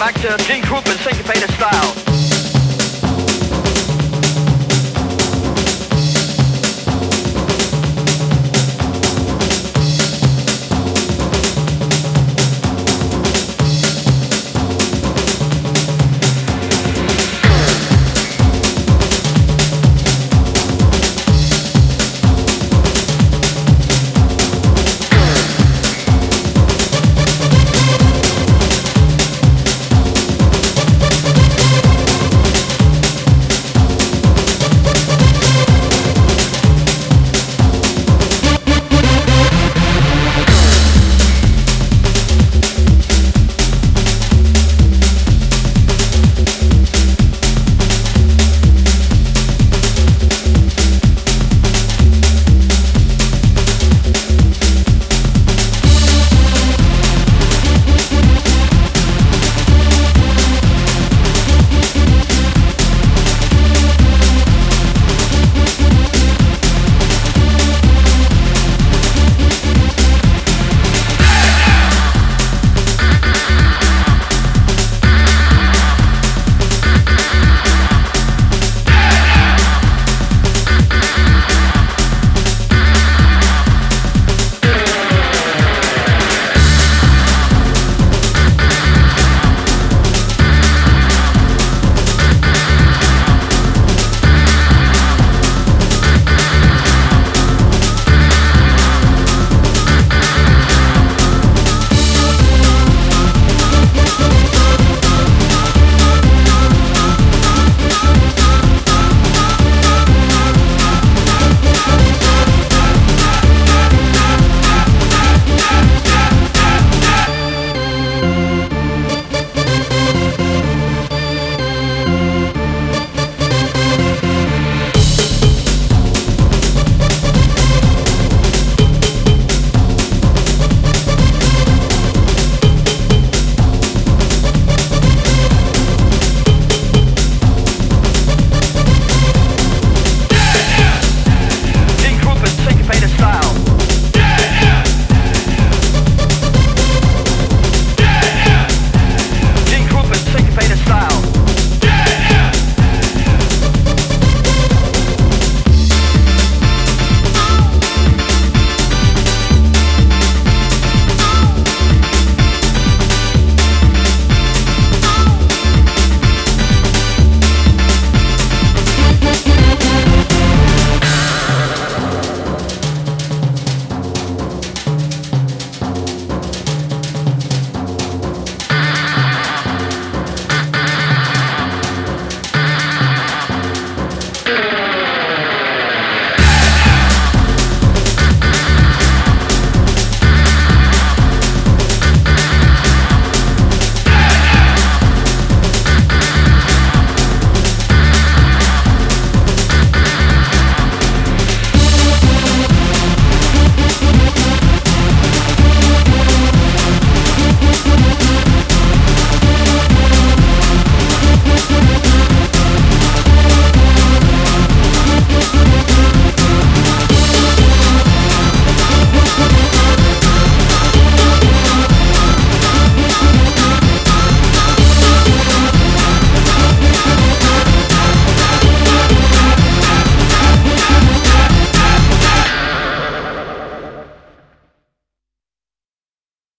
back to Gene Krupa's syncopated style.